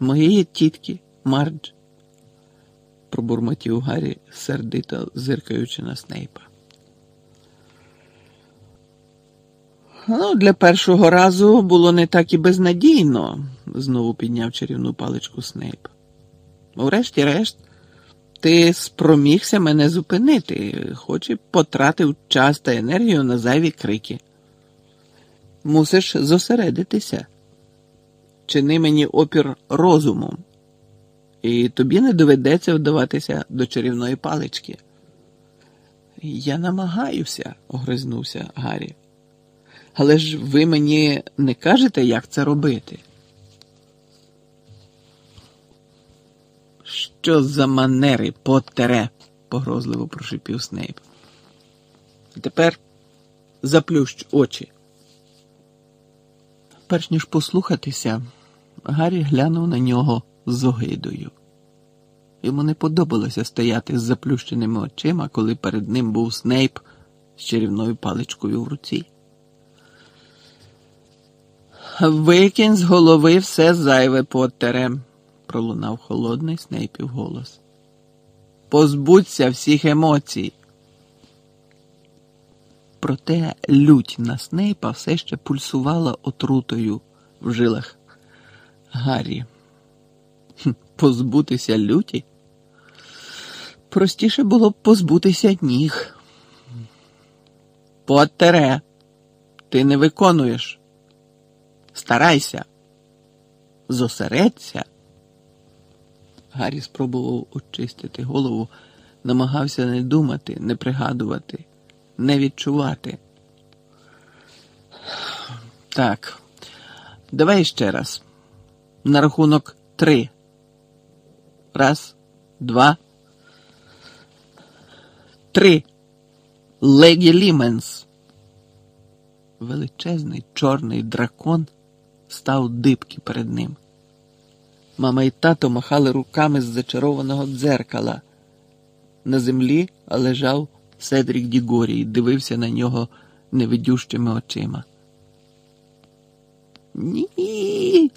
Моєї тітки, Мардж, пробурмотів Гаррі, сердито зиркаючи на Снейпа. Ну, для першого разу було не так і безнадійно, знову підняв чарівну паличку Снейп. Врешті-решт, ти спромігся мене зупинити, хоч і потратив час та енергію на зайві крики. Мусиш зосередитися. Чини мені опір розумом, і тобі не доведеться вдаватися до чарівної палички. Я намагаюся, огризнувся Гаррі. Але ж ви мені не кажете, як це робити? Що за манери, Поттере? погрозливо прошипів Снейп. Тепер заплющ очі. Перш ніж послухатися, Гаррі глянув на нього з огидою. Йому не подобалося стояти з заплющеними очима, коли перед ним був Снейп з чарівною паличкою в руці. Викинь з голови все зайве Поттере, пролунав холодний Снейпів голос. Позбудься всіх емоцій. Проте лють на Снейпа все ще пульсувала отрутою в жилах Гаррі. Позбутися люті? Простіше було б позбутися ніг. Поттере, ти не виконуєш. Старайся, зосередься. Гаррі спробував очистити голову, намагався не думати, не пригадувати, не відчувати. Так, давай ще раз. На рахунок три. Раз, два. Три. Легі Ліменс. Величезний чорний дракон став дибки перед ним. Мама і тато махали руками з зачарованого дзеркала. На землі лежав Седрік Дігорій, дивився на нього невидющими очима. Ні.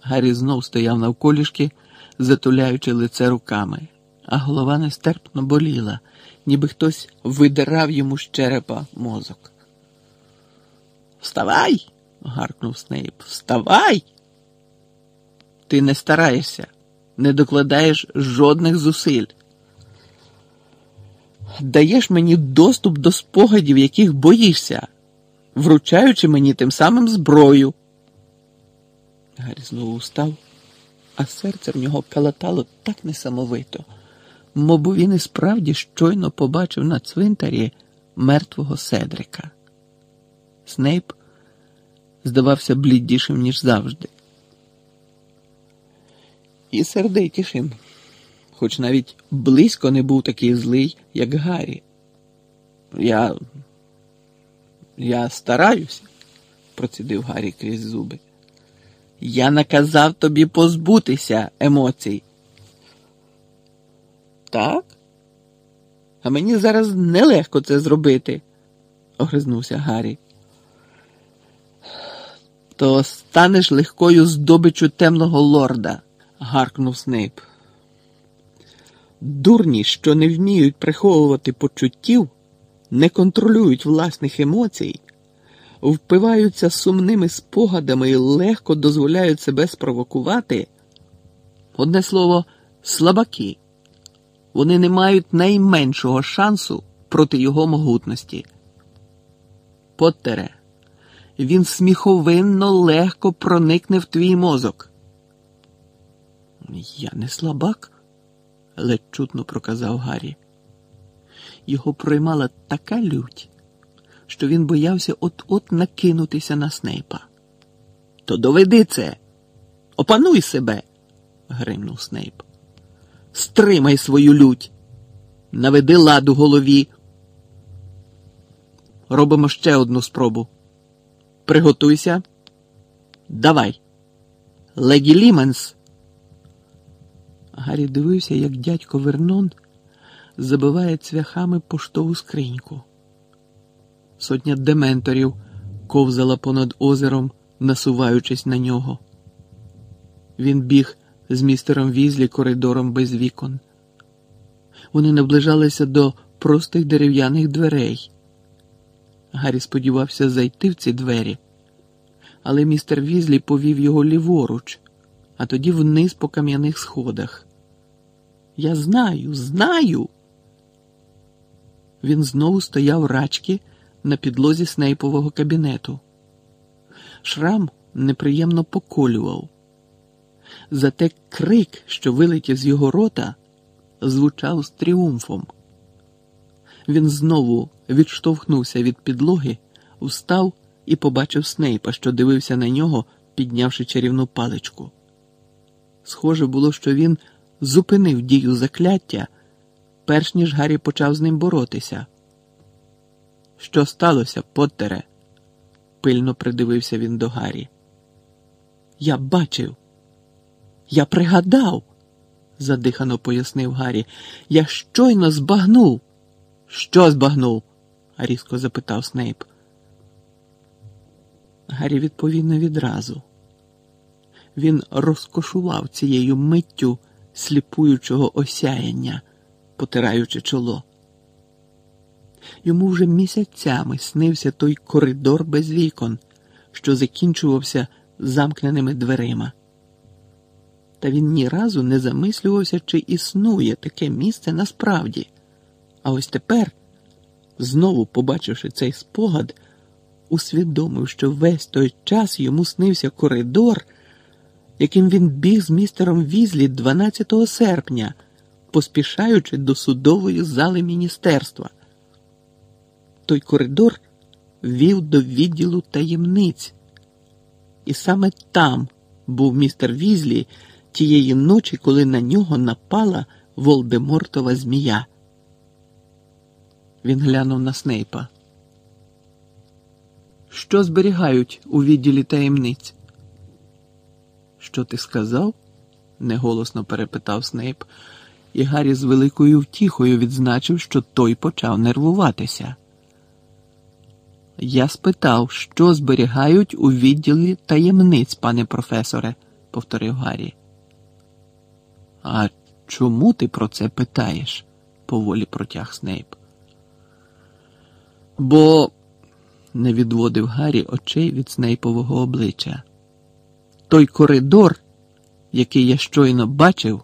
Гаррі знов стояв навколішки, затуляючи лице руками, а голова нестерпно боліла, ніби хтось видирав йому з черепа мозок. Вставай! гаркнув Снейп. Вставай! Ти не стараєшся, не докладаєш жодних зусиль. Даєш мені доступ до спогадів, яких боїшся, вручаючи мені тим самим зброю. Гаррі знову встав, а серце в нього калатало так несамовито, мовби він і справді щойно побачив на цвинтарі мертвого Седрика. Снейп здавався блідішим, ніж завжди. І сердитішим, хоч навіть близько не був такий злий, як Гаррі. Я. Я стараюся, процідив Гаррі крізь зуби. Я наказав тобі позбутися емоцій. Так? А мені зараз нелегко це зробити, огризнувся Гаррі. То станеш легкою здобичу темного лорда, гаркнув Снейп. Дурні, що не вміють приховувати почуттів, не контролюють власних емоцій, впиваються сумними спогадами і легко дозволяють себе спровокувати. Одне слово, слабаки. Вони не мають найменшого шансу проти його могутності. Поттере він сміховинно легко проникне в твій мозок. Я не слабак, ледь чутно проказав Гаррі. Його проймала така лють, що він боявся от-от накинутися на Снейпа. То доведи це, опануй себе, гримнув Снейп. Стримай свою лють, наведи лад у голові. Робимо ще одну спробу. Приготуйся. Давай. Легі Ліменс. Гаррі дивився, як дядько Вернон забиває цвяхами поштову скриньку. Сотня дементорів ковзала понад озером, насуваючись на нього. Він біг з містером Візлі коридором без вікон. Вони наближалися до простих дерев'яних дверей. Гаррі сподівався зайти в ці двері, але містер Візлі повів його ліворуч, а тоді вниз по кам'яних сходах. Я знаю, знаю. Він знову стояв рачки на підлозі снейпового кабінету. Шрам неприємно поколював. Зате крик, що вилетів з його рота, звучав з тріумфом. Він знову відштовхнувся від підлоги, встав і побачив Снейпа, що дивився на нього, піднявши чарівну паличку. Схоже було, що він зупинив дію закляття, перш ніж Гаррі почав з ним боротися. Що сталося, Поттере? пильно придивився він до Гаррі. Я бачив, я пригадав, задихано пояснив Гаррі. Я щойно збагнув. Що збагнув? різко запитав Снейп. Гаррі відповів не відразу. Він розкошував цією миттю сліпуючого осяяння, потираючи чоло. Йому вже місяцями снився той коридор без вікон, що закінчувався замкненими дверима. Та він ні разу не замислювався, чи існує таке місце насправді. А ось тепер, знову побачивши цей спогад, усвідомив, що весь той час йому снився коридор, яким він біг з містером Візлі 12 серпня, поспішаючи до судової зали міністерства. Той коридор вів до відділу таємниць, і саме там був містер Візлі тієї ночі, коли на нього напала Волдемортова змія. Він глянув на Снейпа. Що зберігають у відділі таємниць? Що ти сказав? неголосно перепитав Снейп, і Гаррі з великою втіхою відзначив, що той почав нервуватися. Я спитав, що зберігають у відділі таємниць, пане професоре, повторив Гаррі. А чому ти про це питаєш? поволі протяг Снейп. Бо не відводив Гаррі очей від Снейпового обличчя. Той коридор, який я щойно бачив,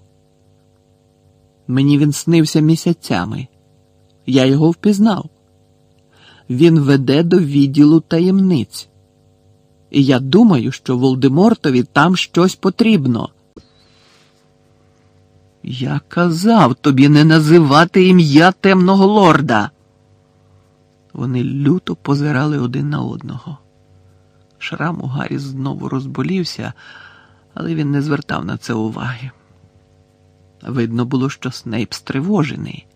мені він снився місяцями. Я його впізнав. Він веде до відділу таємниць. І я думаю, що Волдемортові там щось потрібно. Я казав тобі не називати ім'я темного лорда. Вони люто позирали один на одного. Шрам у Гаррі знову розболівся, але він не звертав на це уваги. Видно було, що Снейп стривожений.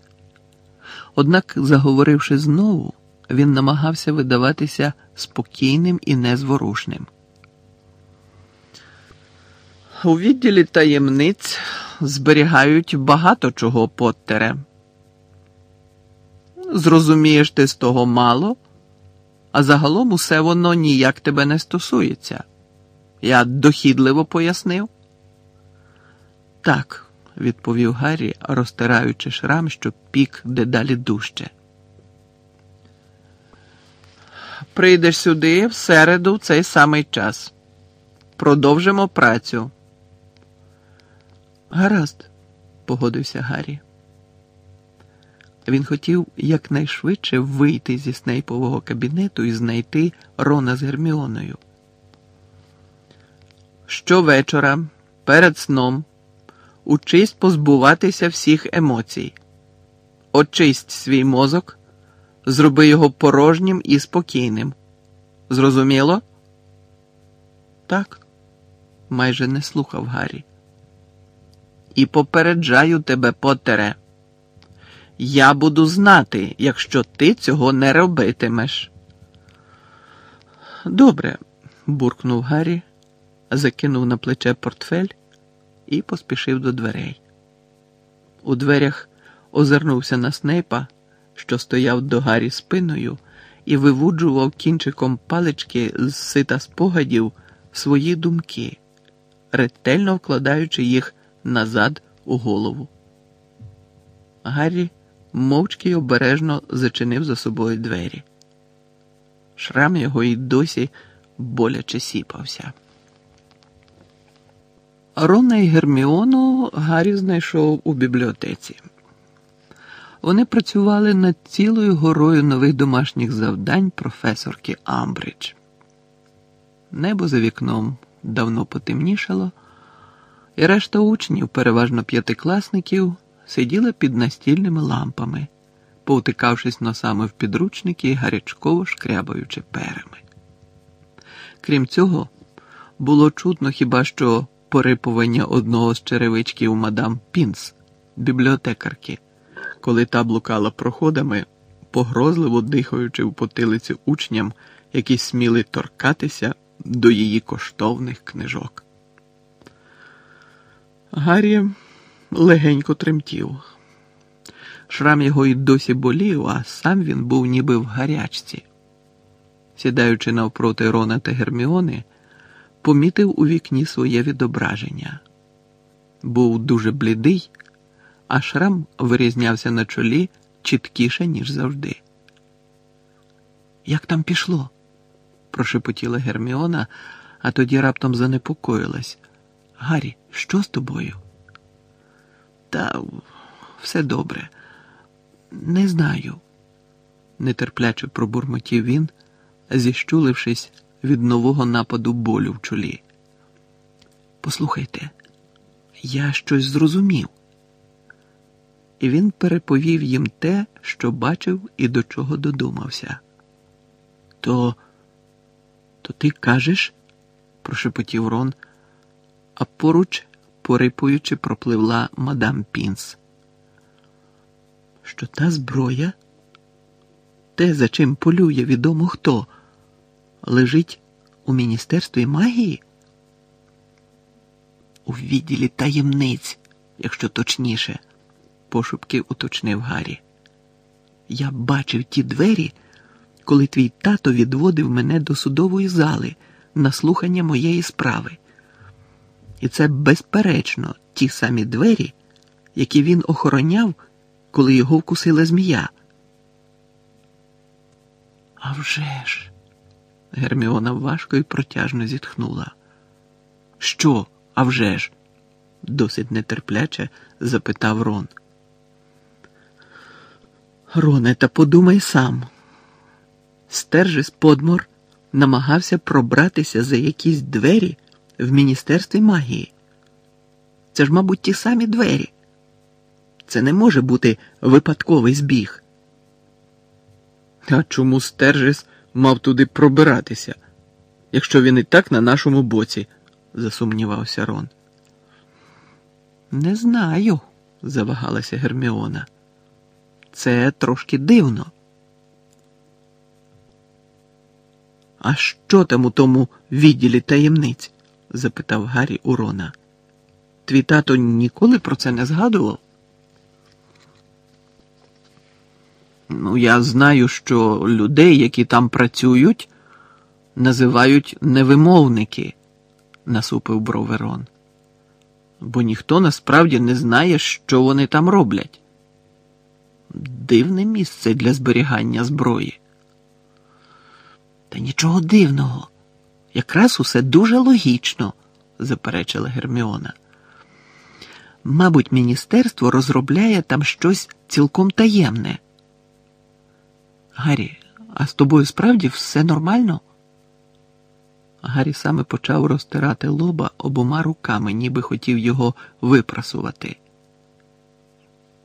Однак, заговоривши знову, він намагався видаватися спокійним і незворушним. У відділі таємниць зберігають багато чого Поттере. Зрозумієш ти з того мало, а загалом усе воно ніяк тебе не стосується. Я дохідливо пояснив. Так, відповів Гаррі, розтираючи шрам, що пік дедалі дужче. Прийдеш сюди в середу в цей самий час. Продовжимо працю. Гаразд, погодився Гаррі. Він хотів якнайшвидше вийти зі снейпового кабінету і знайти Рона з Герміоною. Щовечора, перед сном, учись позбуватися всіх емоцій. Очисть свій мозок, зроби його порожнім і спокійним. Зрозуміло? Так, майже не слухав Гаррі. І попереджаю тебе, Поттере. Я буду знати, якщо ти цього не робитимеш. Добре, буркнув Гаррі, закинув на плече портфель і поспішив до дверей. У дверях озирнувся на Снейпа, що стояв до Гаррі спиною, і вивуджував кінчиком палички з сита спогадів свої думки. ретельно вкладаючи їх назад у голову. Гаррі мовчки й обережно зачинив за собою двері. Шрам його й досі боляче сіпався. Рона і Герміону Гаррі знайшов у бібліотеці. Вони працювали над цілою горою нових домашніх завдань професорки Амбридж. Небо за вікном давно потемнішало, і решта учнів, переважно п'ятикласників, сиділа під настільними лампами, повтикавшись носами в підручники і гарячково шкрябаючи перами. Крім цього, було чутно хіба що порипування одного з черевичків мадам Пінс, бібліотекарки, коли та блукала проходами, погрозливо дихаючи в потилиці учням, які сміли торкатися до її коштовних книжок. Гаррі легенько тремтів. Шрам його й досі болів, а сам він був ніби в гарячці. Сідаючи навпроти Рона та Герміони, помітив у вікні своє відображення. Був дуже блідий, а шрам вирізнявся на чолі чіткіше, ніж завжди. Як там пішло? прошепотіла Герміона, а тоді раптом занепокоїлась. Гаррі, що з тобою? Та все добре. Не знаю, нетерпляче пробурмотів він, зіщулившись від нового нападу болю в чолі. Послухайте, я щось зрозумів. І він переповів їм те, що бачив і до чого додумався. То, то ти кажеш? прошепотів Рон, а поруч, порипуючи, пропливла мадам Пінс. Що та зброя, те, за чим полює відомо хто лежить у Міністерстві магії? У відділі таємниць, якщо точніше, пошепки уточнив Гаррі. Я бачив ті двері, коли твій тато відводив мене до судової зали на слухання моєї справи. І це, безперечно, ті самі двері, які він охороняв, коли його вкусила змія. «А вже ж!» Герміона важко і протяжно зітхнула. Що, а вже ж?» – досить нетерпляче запитав Рон. Роне, та подумай сам. Стержис Подмор намагався пробратися за якісь двері в Міністерстві магії. Це ж, мабуть, ті самі двері. Це не може бути випадковий збіг. А чому Стержис мав туди пробиратися, якщо він і так на нашому боці, засумнівався Рон. Не знаю, завагалася Герміона. Це трошки дивно. А що там у тому відділі таємниць? Запитав Гаррі у Рона. Твій тато ніколи про це не згадував? Ну, я знаю, що людей, які там працюють, називають невимовники, насупив броверон. Бо ніхто насправді не знає, що вони там роблять. Дивне місце для зберігання зброї. Та нічого дивного. Якраз усе дуже логічно, заперечила Герміона. Мабуть, міністерство розробляє там щось цілком таємне. Гаррі, а з тобою справді все нормально? Гаррі саме почав розтирати лоба обома руками, ніби хотів його випрасувати.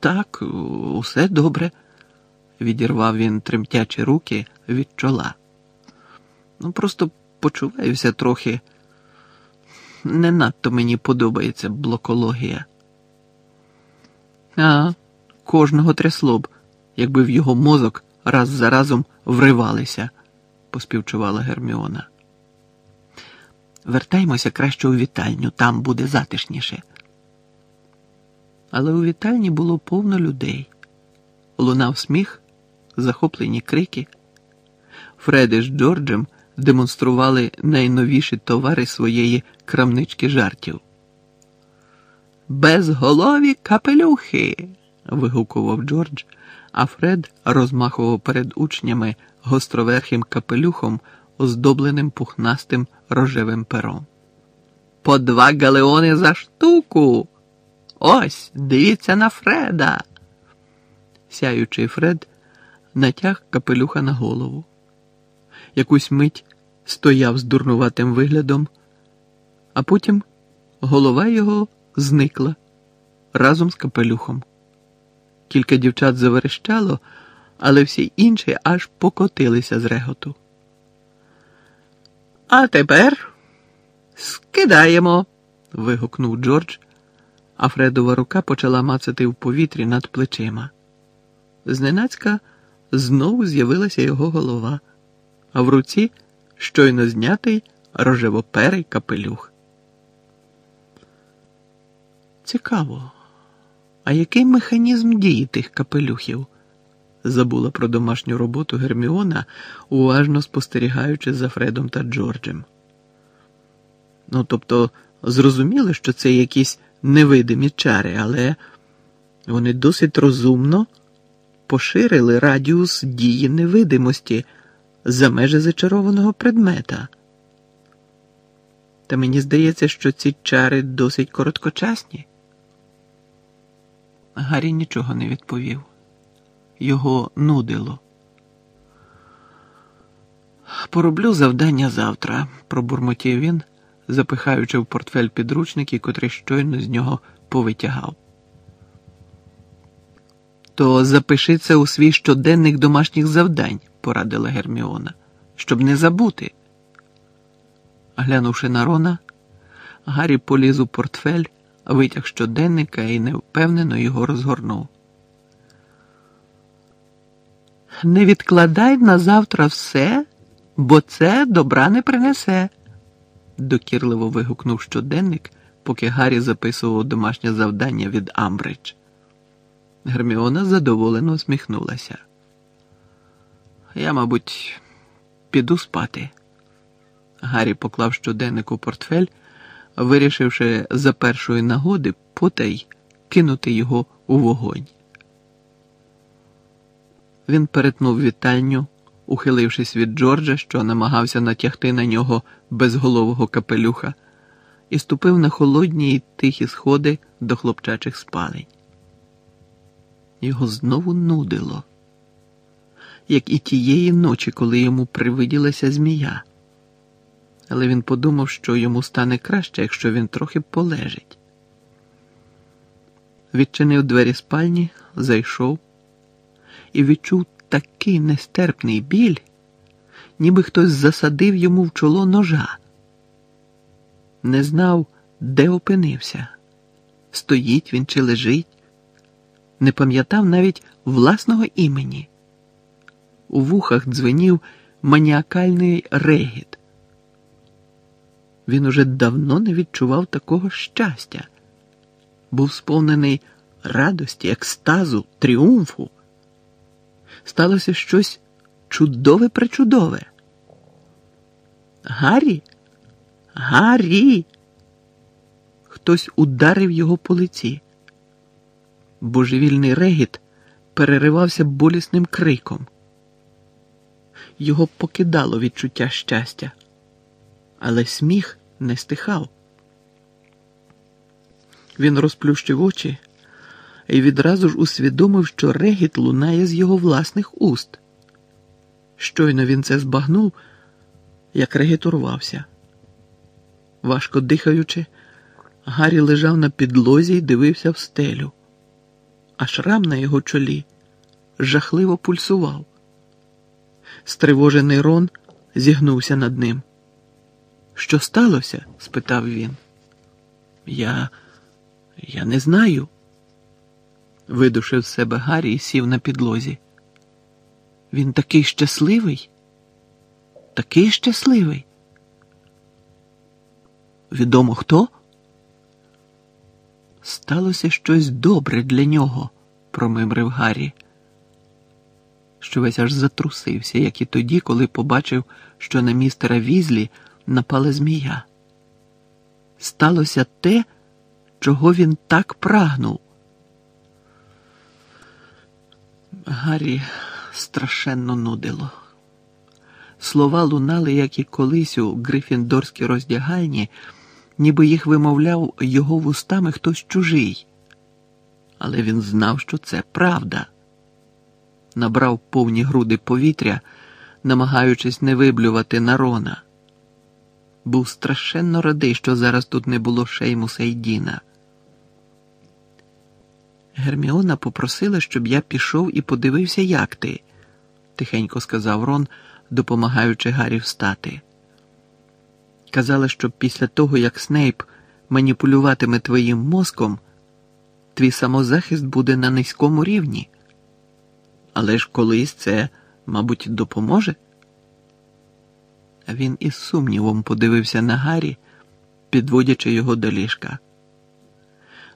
Так, усе добре, відірвав він тремтячі руки від чола. Ну, просто почуваюся трохи. Не надто мені подобається блокологія. А кожного трясло б, якби в його мозок раз за разом вривалися, поспівчувала Герміона. Вертаймося краще у вітальню, там буде затишніше. Але у вітальні було повно людей. Лунав сміх, захоплені крики. Фреди з Джорджем демонстрували найновіші товари своєї крамнички жартів. Безголові капелюхи. вигукував Джордж, а Фред розмахував перед учнями гостроверхим капелюхом, оздобленим пухнастим рожевим пером. По два галеони за штуку. Ось, дивіться на Фреда. Сяючий Фред натяг капелюха на голову. Якусь мить стояв з дурнуватим виглядом, а потім голова його зникла разом з капелюхом. Кілька дівчат заверещало, але всі інші аж покотилися з реготу. А тепер скидаємо. вигукнув Джордж, а Фредова рука почала мацати в повітрі над плечима. Зненацька знову з'явилася його голова, а в руці щойно знятий рожевоперий капелюх. Цікаво, а який механізм дії тих капелюхів? Забула про домашню роботу Герміона, уважно спостерігаючи за Фредом та Джорджем. Ну, тобто, зрозуміло, що це якісь невидимі чари, але вони досить розумно поширили радіус дії невидимості за межі зачарованого предмета. Та мені здається, що ці чари досить короткочасні. Гаррі нічого не відповів. Його нудило. Пороблю завдання завтра, пробурмотів він, запихаючи в портфель підручники, котрий щойно з нього повитягав. То запиши це у свій щоденник домашніх завдань, порадила Герміона, щоб не забути. Глянувши на Рона, Гаррі поліз у портфель, витяг щоденника і невпевнено його розгорнув. Не відкладай на завтра все, бо це добра не принесе, докірливо вигукнув щоденник, поки Гаррі записував домашнє завдання від Амбридж. Герміона задоволено усміхнулася. Я, мабуть, піду спати. Гаррі поклав щоденник у портфель, вирішивши за першої нагоди потай кинути його у вогонь. Він перетнув вітальню, ухилившись від Джорджа, що намагався натягти на нього безголового капелюха, і ступив на холодні й тихі сходи до хлопчачих спалень. Його знову нудило, як і тієї ночі, коли йому привиділася змія. Але він подумав, що йому стане краще, якщо він трохи полежить. Відчинив двері спальні, зайшов і відчув такий нестерпний біль, ніби хтось засадив йому в чоло ножа. Не знав, де опинився, стоїть він чи лежить не пам'ятав навіть власного імені. У вухах дзвенів маніакальний регіт. Він уже давно не відчував такого щастя, був сповнений радості, екстазу, тріумфу. Сталося щось чудове пречудове. Гаррі? Гаррі! Хтось ударив його по лиці. Божевільний регіт переривався болісним криком. Його покидало відчуття щастя, але сміх не стихав. Він розплющив очі і відразу ж усвідомив, що регіт лунає з його власних уст. Щойно він це збагнув, як регіт урвався. Важко дихаючи, Гаррі лежав на підлозі і дивився в стелю а шрам на його чолі жахливо пульсував. Стривожений Рон зігнувся над ним. Що сталося? спитав він. Я я не знаю. Видушив з себе Гаррі і сів на підлозі. Він такий щасливий, такий щасливий. Відомо хто? Сталося щось добре для нього, промимрив Гаррі. Що весь аж затрусився, як і тоді, коли побачив, що на містера Візлі напала змія. Сталося те, чого він так прагнув. Гаррі страшенно нудило. Слова лунали, як і колись у грифіндорській роздягальні, ніби їх вимовляв його вустами хтось чужий. Але він знав, що це правда. Набрав повні груди повітря, намагаючись не виблювати нарона. Був страшенно радий, що зараз тут не було Шеймуса і Діна. Герміона попросила, щоб я пішов і подивився, як ти, тихенько сказав Рон, допомагаючи Гаррі встати. Казала, що після того, як Снейп маніпулюватиме твоїм мозком, твій самозахист буде на низькому рівні. Але ж колись це, мабуть, допоможе. Він із сумнівом подивився на Гаррі, підводячи його до ліжка.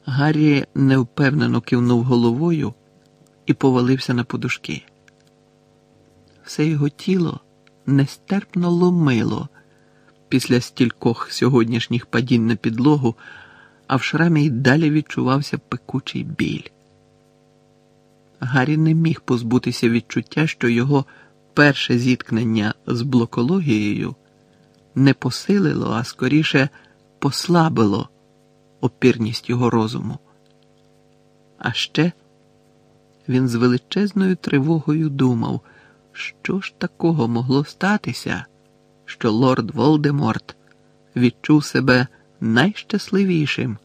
Гаррі невпевнено кивнув головою і повалився на подушки. Все його тіло нестерпно ломило після стількох сьогоднішніх падінь на підлогу, а в шрамі й далі відчувався пекучий біль. Гаррі не міг позбутися відчуття, що його перше зіткнення з блокологією не посилило, а скоріше послабило опірність його розуму. А ще він з величезною тривогою думав, що ж такого могло статися, що лорд Волдеморт відчув себе найщасливішим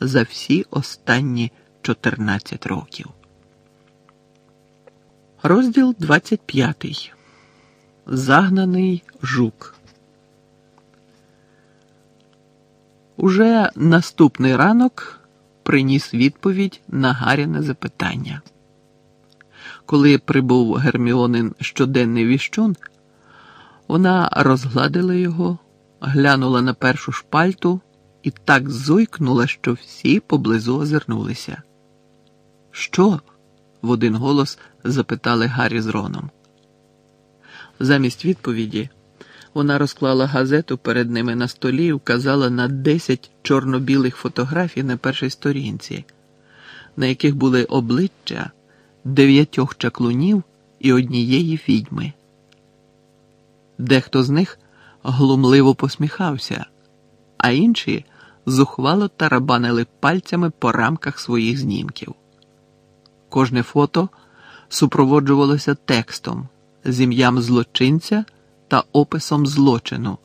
за всі останні 14 років. Розділ 25. Загнаний жук. Уже наступний ранок приніс відповідь на Гаріне запитання. Коли прибув Герміонин щоденний віщун, вона розгладила його, глянула на першу шпальту і так зойкнула, що всі поблизу озирнулися. Що? в один голос запитали Гаррі з Роном. Замість відповіді вона розклала газету перед ними на столі і вказала на десять чорно-білих фотографій на першій сторінці, на яких були обличчя дев'ятьох чаклунів і однієї відьми. Дехто з них глумливо посміхався, а інші зухвало тарабанили пальцями по рамках своїх знімків. Кожне фото супроводжувалося текстом з ім'ям злочинця та описом злочину,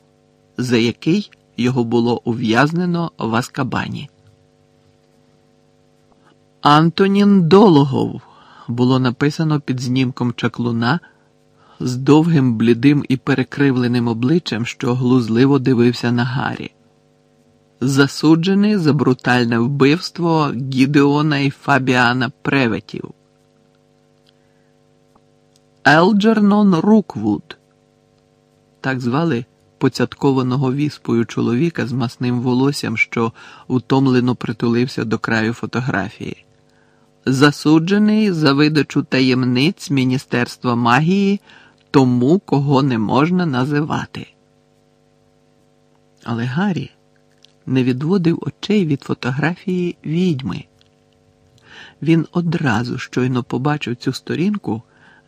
за який його було ув'язнено в Аскабані. Антонін Дологов було написано під знімком чаклуна з довгим блідим і перекривленим обличчям, що глузливо дивився на Гаррі. Засуджений за брутальне вбивство Гідеона і Фабіана Преветів. Елджернон Руквуд так звали поцяткованого віспою чоловіка з масним волоссям, що утомлено притулився до краю фотографії, засуджений за видачу таємниць Міністерства магії тому, кого не можна називати. Але Гаррі не відводив очей від фотографії відьми. Він одразу щойно побачив цю сторінку,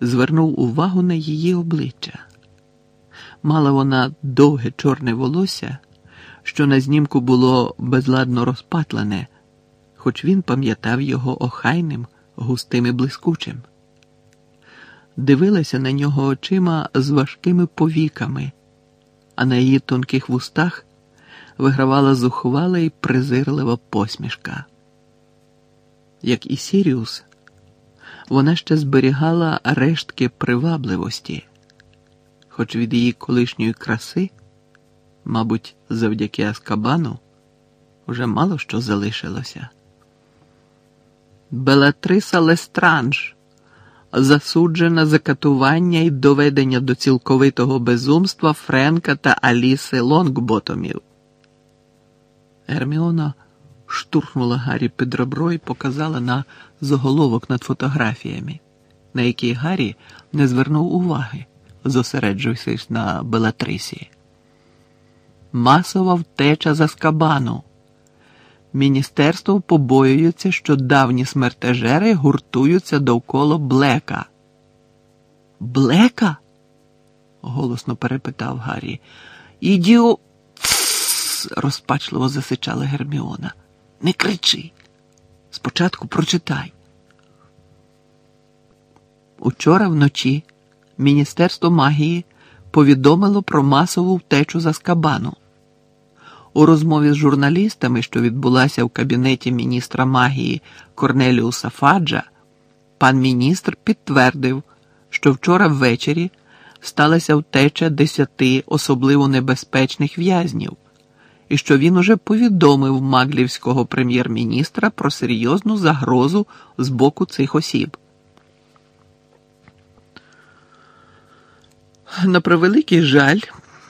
звернув увагу на її обличчя. Мала вона довге чорне волосся, що на знімку було безладно розпатлене, хоч він пам'ятав його охайним, густим і блискучим. Дивилася на нього очима з важкими повіками, а на її тонких вустах вигравала зухвала і презирлива посмішка. Як і Сіріус, вона ще зберігала рештки привабливості хоч від її колишньої краси, мабуть, завдяки Аскабану, вже мало що залишилося. Белатриса Лестранж, засуджена за катування і доведення до цілковитого безумства Френка та Аліси Лонгботомів. Герміона штурхнула Гаррі під ребро і показала на заголовок над фотографіями. на який Гаррі не звернув уваги, зосереджуючись на Белатрисі. Масова втеча за скабану. Міністерство побоюється, що давні смертежери гуртуються довкола Блека. Блека? голосно перепитав Гаррі. Ідіо. Розпачливо засичала Герміона. Не кричи. Спочатку прочитай. Учора вночі Міністерство магії повідомило про масову втечу за скабану. У розмові з журналістами, що відбулася в кабінеті міністра магії Корнеліуса Фаджа, пан міністр підтвердив, що вчора ввечері сталася втеча десяти особливо небезпечних в'язнів, і що він уже повідомив маглівського прем'єр-міністра про серйозну загрозу з боку цих осіб. На превеликий жаль,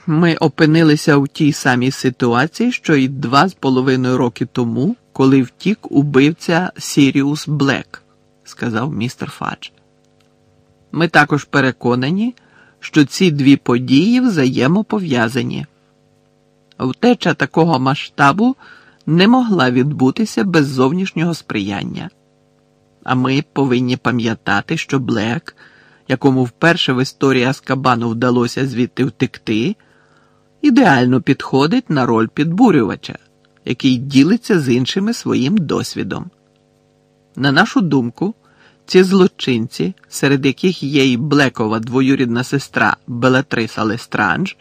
ми опинилися в тій самій ситуації, що й два з половиною роки тому, коли втік убивця Сіріус Блек, сказав містер Фадж. Ми також переконані, що ці дві події взаємопов'язані. Втеча такого масштабу не могла відбутися без зовнішнього сприяння. А ми повинні пам'ятати, що Блек, якому вперше в історії Аскабану вдалося звідти втекти, ідеально підходить на роль підбурювача, який ділиться з іншими своїм досвідом. На нашу думку, ці злочинці, серед яких є й Блекова двоюрідна сестра Белатриса Лестранж,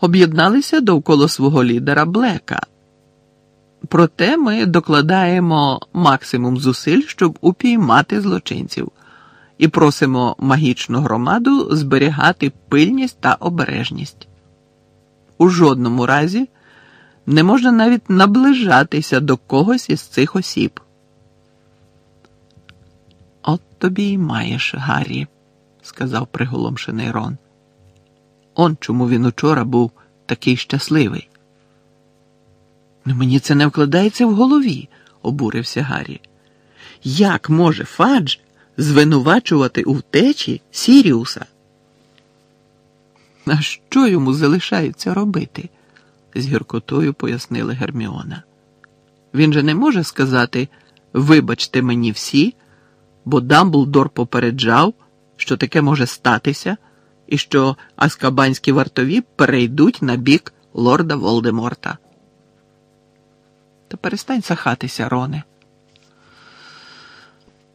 об'єдналися довкола свого лідера Блека. Проте ми докладаємо максимум зусиль, щоб упіймати злочинців, і просимо магічну громаду зберігати пильність та обережність. У жодному разі не можна навіть наближатися до когось із цих осіб. От тобі й маєш, Гаррі, сказав приголомшений Рон. Он чому він учора був такий щасливий. Ну, мені це не вкладається в голові, обурився Гаррі. Як може Фадж звинувачувати у втечі Сіріуса? А що йому залишається робити? з гіркотою пояснила Герміона. Він же не може сказати Вибачте мені всі, бо Дамблдор попереджав, що таке може статися, і що аскабанські вартові перейдуть на бік лорда Волдеморта. Та перестань сахатися, Роне.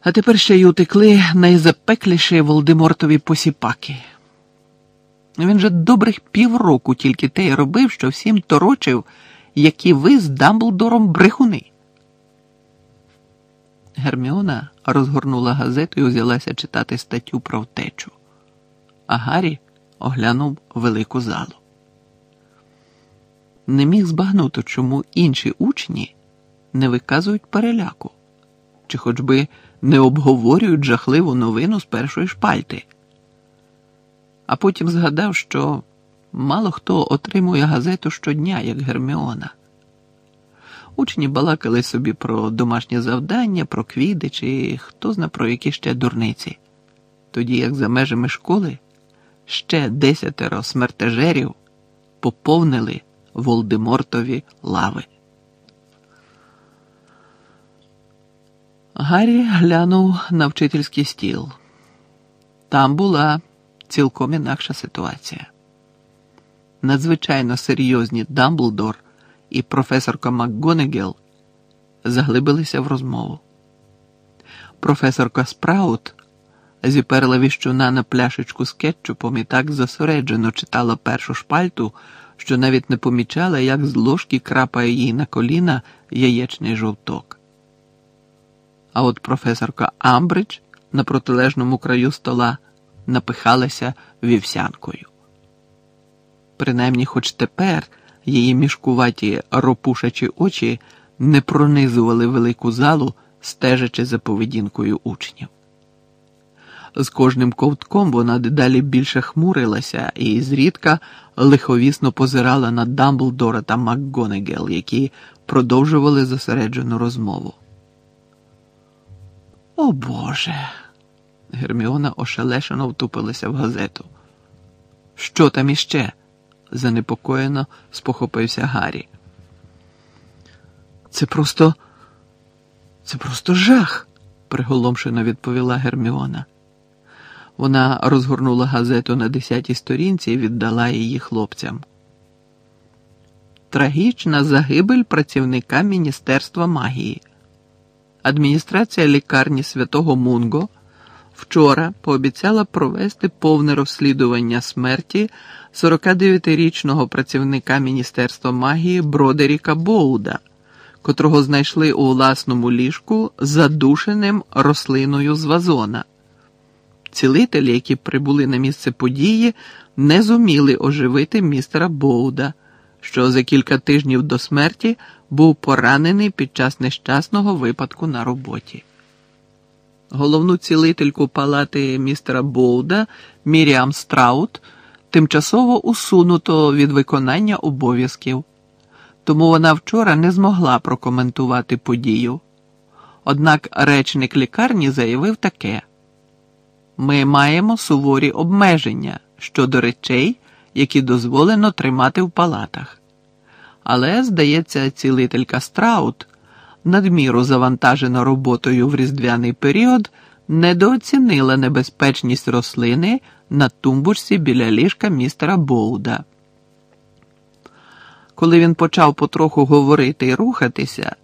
А тепер ще й утекли найзапекліші Волдемортові посіпаки. Він же добрих півроку тільки те й робив, що всім торочив, які ви з Дамблдором брехуни. Герміона розгорнула газету і узялася читати статтю про втечу, а Гаррі оглянув велику залу. Не міг збагнути, чому інші учні не виказують переляку, чи хоч би не обговорюють жахливу новину з першої шпальти а потім згадав, що мало хто отримує газету щодня, як Герміона. Учні балакали собі про домашні завдання, про квіди чи хто зна про які ще дурниці, тоді як за межами школи ще десятеро смертежерів поповнили Волдемортові лави. Гаррі глянув на вчительський стіл. Там була цілком інакша ситуація. Надзвичайно серйозні Дамблдор і професорка МакГонегел заглибилися в розмову. Професорка Спраут зіперла віщуна на пляшечку з кетчупом і так зосереджено читала першу шпальту, що навіть не помічала, як з ложки крапає їй на коліна яєчний жовток. А от професорка Амбридж на протилежному краю стола напихалася вівсянкою. Принаймні, хоч тепер її мішкуваті ропушачі очі не пронизували велику залу, стежачи за поведінкою учнів. З кожним ковтком вона дедалі більше хмурилася і зрідка лиховісно позирала на Дамблдора та МакГонегел, які продовжували зосереджену розмову. О Боже! Герміона ошелешено втупилася в газету. Що там іще? занепокоєно спохопився Гаррі. Це просто. Це просто жах, приголомшено відповіла Герміона. Вона розгорнула газету на десятій сторінці і віддала її хлопцям. Трагічна загибель працівника Міністерства магії. Адміністрація лікарні святого Мунго вчора пообіцяла провести повне розслідування смерті 49-річного працівника Міністерства магії Бродеріка Боуда, котрого знайшли у власному ліжку задушеним рослиною з вазона. Цілителі, які прибули на місце події, не зуміли оживити містера Боуда, що за кілька тижнів до смерті був поранений під час нещасного випадку на роботі. Головну цілительку палати містера Боуда Міріам Страут тимчасово усунуто від виконання обов'язків, тому вона вчора не змогла прокоментувати подію. Однак речник лікарні заявив таке. Ми маємо суворі обмеження щодо речей, які дозволено тримати в палатах. Але, здається, цілителька Страут, надміру завантажена роботою в різдвяний період, недооцінила небезпечність рослини на тумбурсі біля ліжка містера Боуда. Коли він почав потроху говорити і рухатися,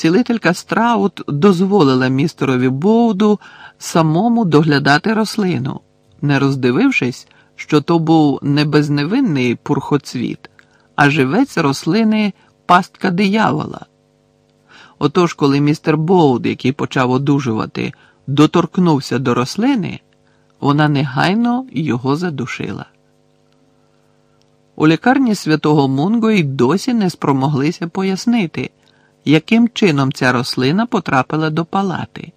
цілителька Страут дозволила містерові Боуду самому доглядати рослину, не роздивившись, що то був не безневинний пурхоцвіт, а живець рослини пастка диявола. Отож, коли містер Боуд, який почав одужувати, доторкнувся до рослини, вона негайно його задушила. У лікарні святого Мунго й досі не спромоглися пояснити, яким чином ця рослина потрапила до палати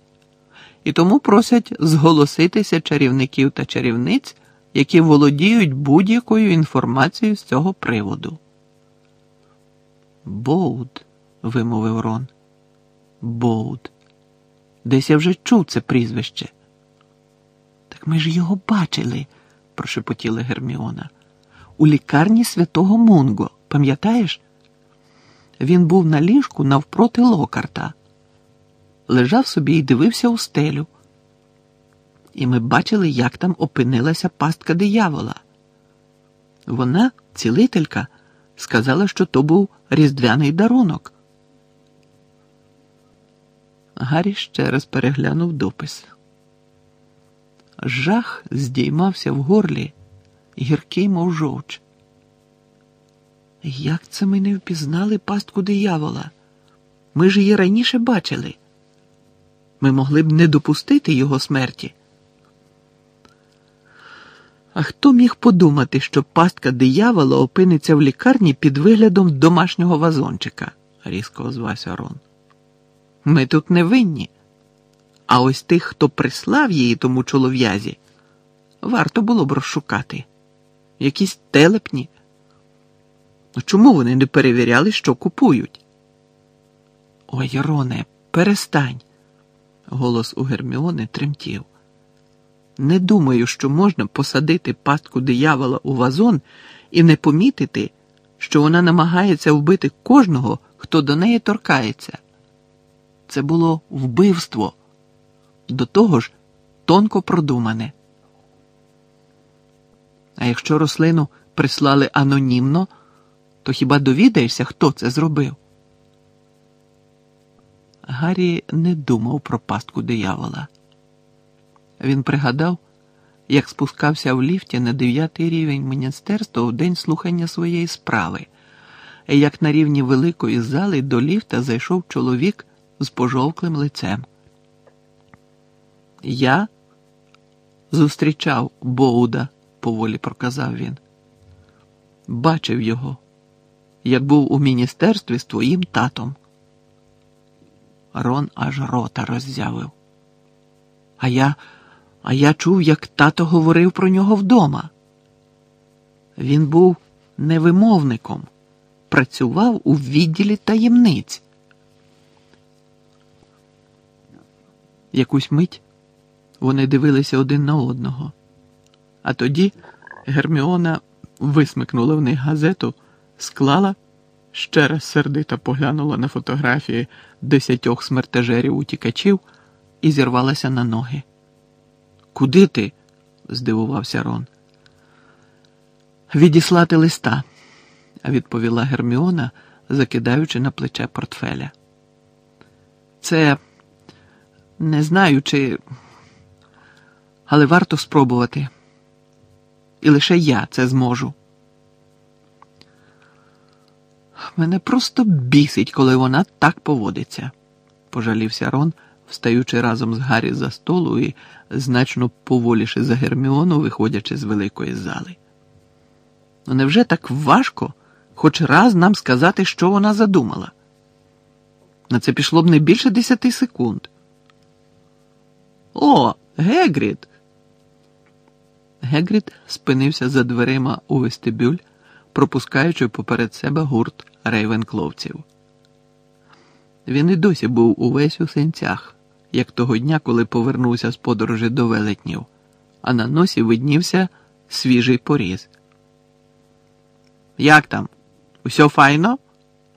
і тому просять зголоситися чарівників та чарівниць, які володіють будь-якою інформацією з цього приводу. Боуд, вимовив Рон. Боуд. Десь я вже чув це прізвище. Так ми ж його бачили, прошепотіла Герміона. У лікарні святого Мунго, пам'ятаєш? Він був на ліжку навпроти локарта лежав собі і дивився у стелю. І ми бачили, як там опинилася пастка диявола. Вона, цілителька, сказала, що то був різдвяний дарунок. Гаррі ще раз переглянув допис. Жах здіймався в горлі, гіркий, мов жовч. Як це ми не впізнали пастку диявола? Ми ж її раніше бачили. Ми могли б не допустити його смерті. А хто міг подумати, що пастка диявола опиниться в лікарні під виглядом домашнього вазончика? різко озвався Рон. Ми тут не винні. А ось тих, хто прислав її тому чолов'язі, варто було б розшукати. Якісь телепні. Чому вони не перевіряли, що купують? Ой, Роне, перестань. Голос у Герміони тремтів. Не думаю, що можна посадити пастку диявола у вазон і не помітити, що вона намагається вбити кожного, хто до неї торкається. Це було вбивство, до того ж тонко продумане. А якщо рослину прислали анонімно, то хіба довідаєшся, хто це зробив? Гаррі не думав про пастку диявола. Він пригадав, як спускався в ліфті на дев'ятий рівень міністерства у день слухання своєї справи, і як на рівні великої зали до ліфта зайшов чоловік з пожовклим лицем. Я зустрічав Боуда, поволі проказав він. Бачив його, як був у міністерстві з твоїм татом. Рон аж рота роззявив. А я а я чув, як тато говорив про нього вдома. Він був невимовником, працював у відділі таємниць. Якусь мить Вони дивилися один на одного. А тоді Герміона висмикнула в них газету, склала, ще раз сердито поглянула на фотографії десятьох смертежерів утікачів і зірвалася на ноги. Куди ти? здивувався Рон. Відіслати листа, відповіла Герміона, закидаючи на плече портфеля. Це не знаю, чи. Але варто спробувати. І лише я це зможу. Мене просто бісить, коли вона так поводиться, пожалівся Рон, встаючи разом з Гаррі за столу і значно поволіше за Герміону, виходячи з великої зали. Ну невже так важко хоч раз нам сказати, що вона задумала? На це пішло б не більше десяти секунд. О, Гегрід! Гегрід спинився за дверима у вестибюль, пропускаючи поперед себе гурт рейвенкловців. Він і досі був увесь у сенцях, як того дня, коли повернувся з подорожі до велетнів, а на носі виднівся свіжий поріз. Як там? Усьо файно?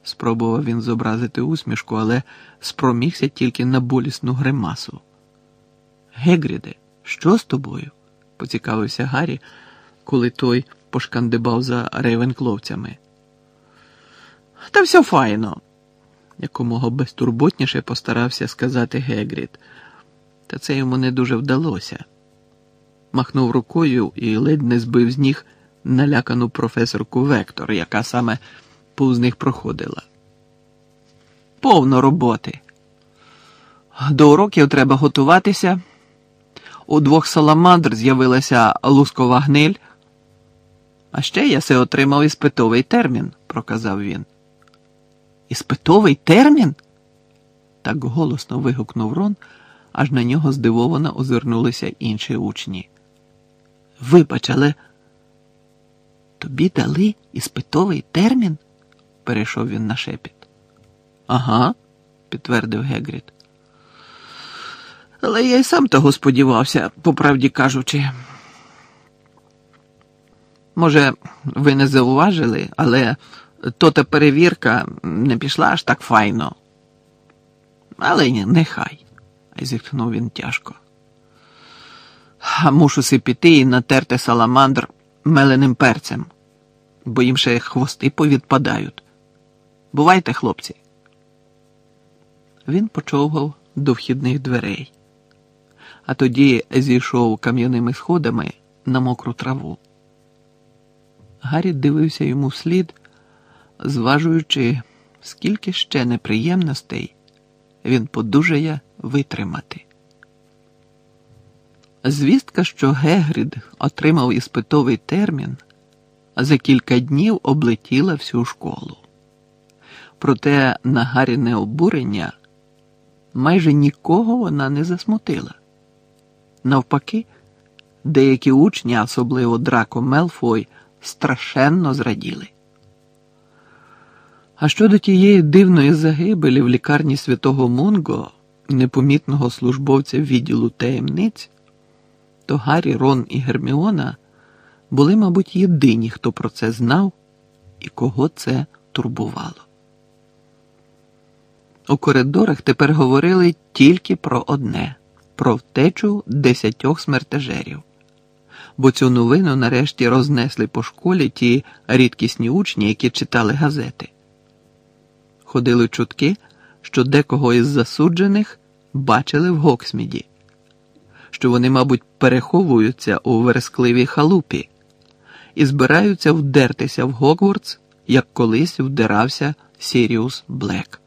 спробував він зобразити усмішку, але спромігся тільки на болісну гримасу. Гегріде, що з тобою? поцікавився Гаррі, коли той пошкандибав за рейвенкловцями. Та все файно, якомога безтурботніше постарався сказати Гегрід. Та це йому не дуже вдалося. Махнув рукою і ледь не збив з ніг налякану професорку Вектор, яка саме повз них проходила. Повно роботи. До уроків треба готуватися. У двох саламандр з'явилася лускова гниль. А ще я се отримав іспитовий термін, проказав він. Іспитовий термін? Так голосно вигукнув Рон, аж на нього здивовано озирнулися інші учні. Вибач, але тобі дали іспитовий термін? перейшов він на шепіт. Ага, підтвердив Гегрід. Але я й сам того сподівався, по правді кажучи. Може, ви не зауважили, але то та перевірка не пішла аж так файно. Але ні, нехай, зітхнув він тяжко. Мушу си піти і натерти саламандр меленим перцем, бо їм ще хвости повідпадають. Бувайте, хлопці. Він почовгав до вхідних дверей, а тоді зійшов кам'яними сходами на мокру траву. Гаррі дивився йому вслід, зважуючи, скільки ще неприємностей він подужає витримати. Звістка, що Гегрід отримав іспитовий термін, за кілька днів облетіла всю школу. Проте на Гаріне обурення майже нікого вона не засмутила. Навпаки, деякі учні, особливо Драко Мелфой, страшенно зраділи. А щодо тієї дивної загибелі в лікарні святого Мунго, непомітного службовця відділу таємниць, то Гаррі, Рон і Герміона були, мабуть, єдині, хто про це знав і кого це турбувало. У коридорах тепер говорили тільки про одне про втечу десятьох смертежерів, бо цю новину нарешті рознесли по школі ті рідкісні учні, які читали газети. Ходили чутки, що декого із засуджених бачили в Гоксміді, що вони, мабуть, переховуються у верескливій халупі і збираються вдертися в Гогвардс, як колись вдирався Сіріус Блек.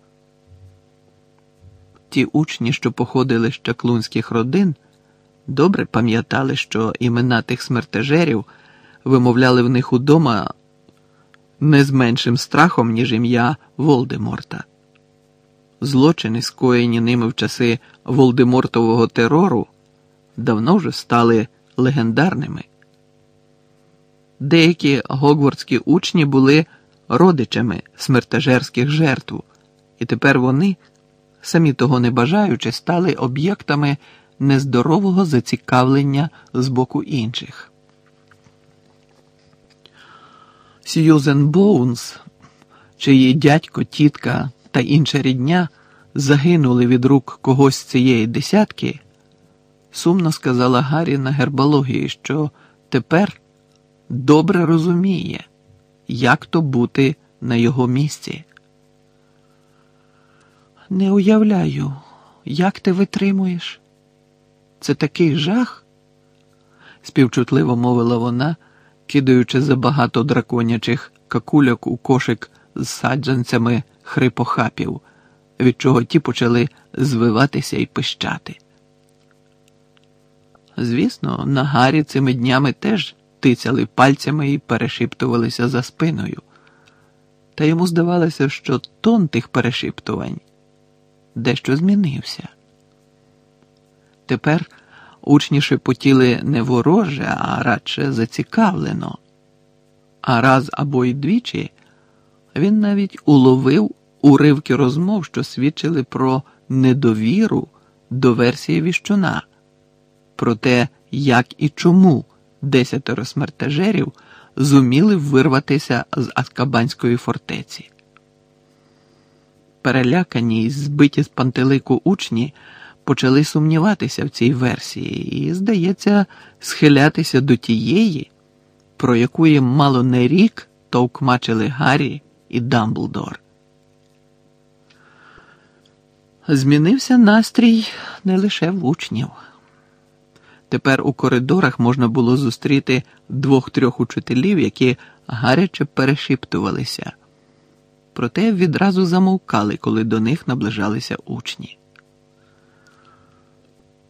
Ті учні, що походили з чаклунських родин, добре пам'ятали, що імена тих смертежерів вимовляли в них удома не з меншим страхом, ніж ім'я Волдеморта. Злочини, скоєні ними в часи Волдемортового терору, давно вже стали легендарними. Деякі гогвардські учні були родичами смертежерських жертв, і тепер вони самі того не бажаючи, стали об'єктами нездорового зацікавлення з боку інших. Сьюзен Боунс, чиї дядько, тітка та інша рідня загинули від рук когось цієї десятки, сумно сказала Гаррі на гербології, що тепер добре розуміє, як то бути на його місці. Не уявляю, як ти витримуєш. Це такий жах, співчутливо мовила вона, кидаючи забагато драконячих какуляк у кошик з саджанцями хрипохапів, від чого ті почали звиватися і пищати. Звісно, на Гарі цими днями теж тицяли пальцями і перешіптувалися за спиною, та йому здавалося, що тон тих перешіптувань дещо змінився. Тепер учні шепотіли не вороже, а радше зацікавлено. А раз або й двічі він навіть уловив уривки розмов, що свідчили про недовіру до версії віщуна, про те, як і чому десятеро смертежерів зуміли вирватися з Аскабанської фортеці. Перелякані й збиті з пантелику учні почали сумніватися в цій версії і, здається, схилятися до тієї, про яку їм мало не рік товкмачили Гаррі і Дамблдор. Змінився настрій не лише в учнів. Тепер у коридорах можна було зустріти двох-трьох учителів, які гаряче перешіптувалися, проте відразу замовкали, коли до них наближалися учні.